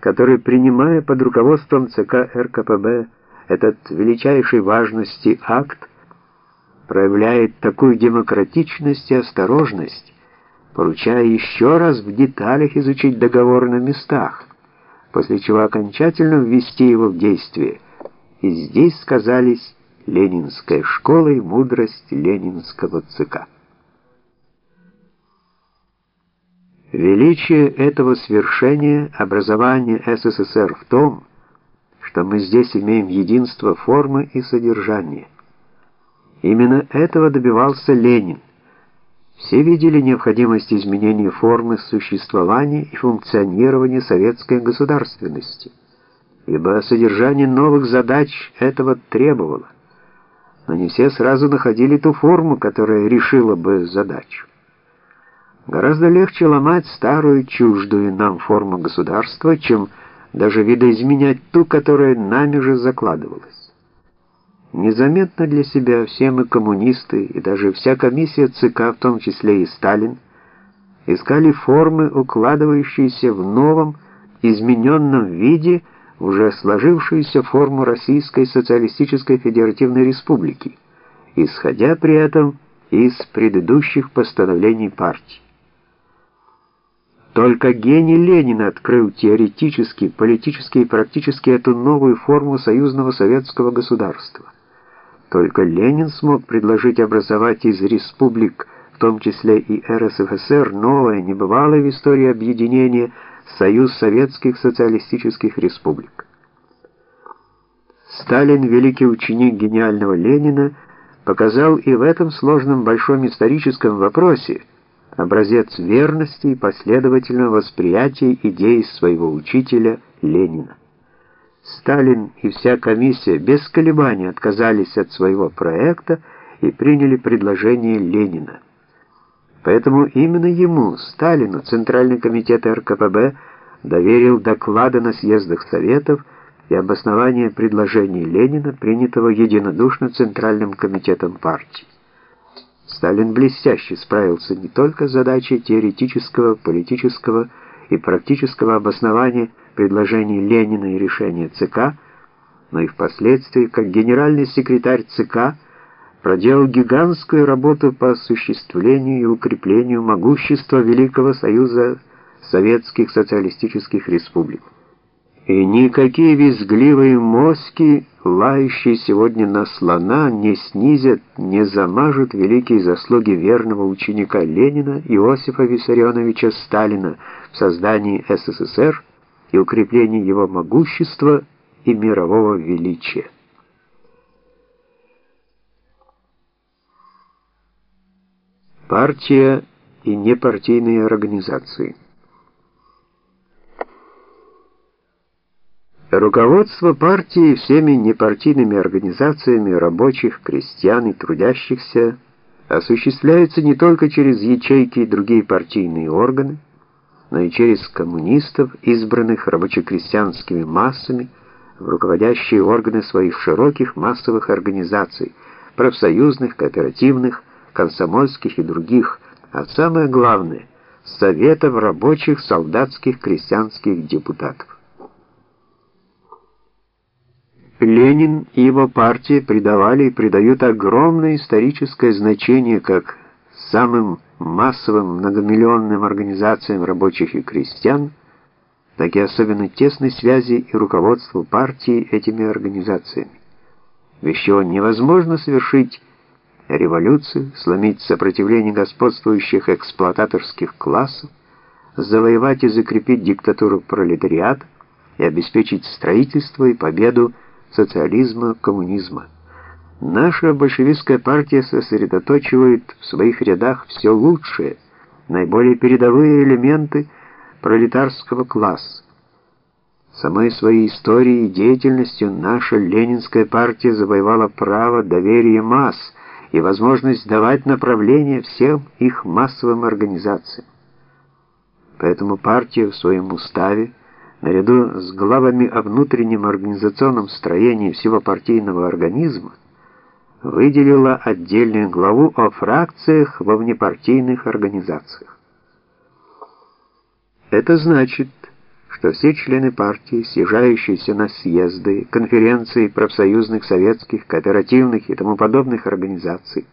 который, принимая под руководством ЦК РКПБ этот величайшей важности акт, проявляет такую демократичность и осторожность, поручая еще раз в деталях изучить договор на местах, после чего окончательно ввести его в действие. И здесь сказались Ленинская школа и мудрость Ленинского ЦК. Величие этого свершения образования СССР в том, что мы здесь имеем единство формы и содержания. Именно этого добивался Ленин. Все видели необходимость изменения формы существования и функционирования советской государственности, ибо содержание новых задач этого требовало. Но не все сразу находили ту форму, которая решила бы задачу. Гораздо легче ломать старую, чуждую нам форму государства, чем даже видоизменять ту, которая нами же закладывалась. Незаметно для себя все мы коммунисты и даже вся комиссия ЦК, в том числе и Сталин, искали формы, укладывающиеся в новом, измененном виде уже сложившуюся форму Российской социалистической федеративной республики, исходя при этом из предыдущих постановлений партии. Только гений Ленина открыл теоретически, политически и практически эту новую форму союзного советского государства. Только Ленин смог предложить образовать из республик, в том числе и РСФСР, новое, небывалое в истории объединение Союз Советских Социалистических Республик. Сталин, великий ученик гениального Ленина, показал и в этом сложном большом историческом вопросе образец верности и последовательного восприятия идей своего учителя Ленина. Сталин и вся комиссия без колебаний отказались от своего проекта и приняли предложение Ленина. Поэтому именно ему, Сталину, Центральный комитет РКПБ доверил доклады на съездах Советов и обоснование предложений Ленина, принятого единодушно Центральным комитетом партии. Сталин блестяще справился не только с задачей теоретического, политического и практического обоснования предложений Ленина и решения ЦК, но и впоследствии, как генеральный секретарь ЦК, проделал гигантскую работу по осуществлению и укреплению могущества Великого Союза Советских Социалистических Республик. И никакие визгливые мозги, лающие сегодня на слона, не снизят, не замажут великие заслуги верного ученика Ленина Иосифа Виссарионовича Сталина в создании СССР и укреплении его могущества и мирового величия. Партия и непартийные организации Руководство партии всеми непартийными организациями рабочих, крестьян и трудящихся осуществляется не только через ячейки и другие партийные органы, но и через коммунистов, избранных рабоче-крестьянскими массами, в руководящие органы своих широких массовых организаций, профсоюзных, кооперативных, комсомольских и других, а самое главное – советов рабочих, солдатских, крестьянских депутатов. Ленин и его партия придавали и придают огромное историческое значение как самым массовым многомиллионным организациям рабочих и крестьян, так и особенно тесной связи и руководству партии этими организациями. Без чего невозможно совершить революцию, сломить сопротивление господствующих эксплуататорских классов, завоевать и закрепить диктатуру пролетариата и обеспечить строительство и победу социализма, коммунизма. Наша большевистская партия сосредоточивает в своих рядах все лучшее, наиболее передовые элементы пролетарского класса. Самой своей историей и деятельностью наша ленинская партия завоевала право доверия масс и возможность давать направление всем их массовым организациям. Поэтому партия в своем уставе наряду с главами о внутреннем организационном строении всего партийного организма, выделила отдельную главу о фракциях во внепартийных организациях. Это значит, что все члены партии, съезжающиеся на съезды, конференции профсоюзных, советских, кооперативных и тому подобных организаций,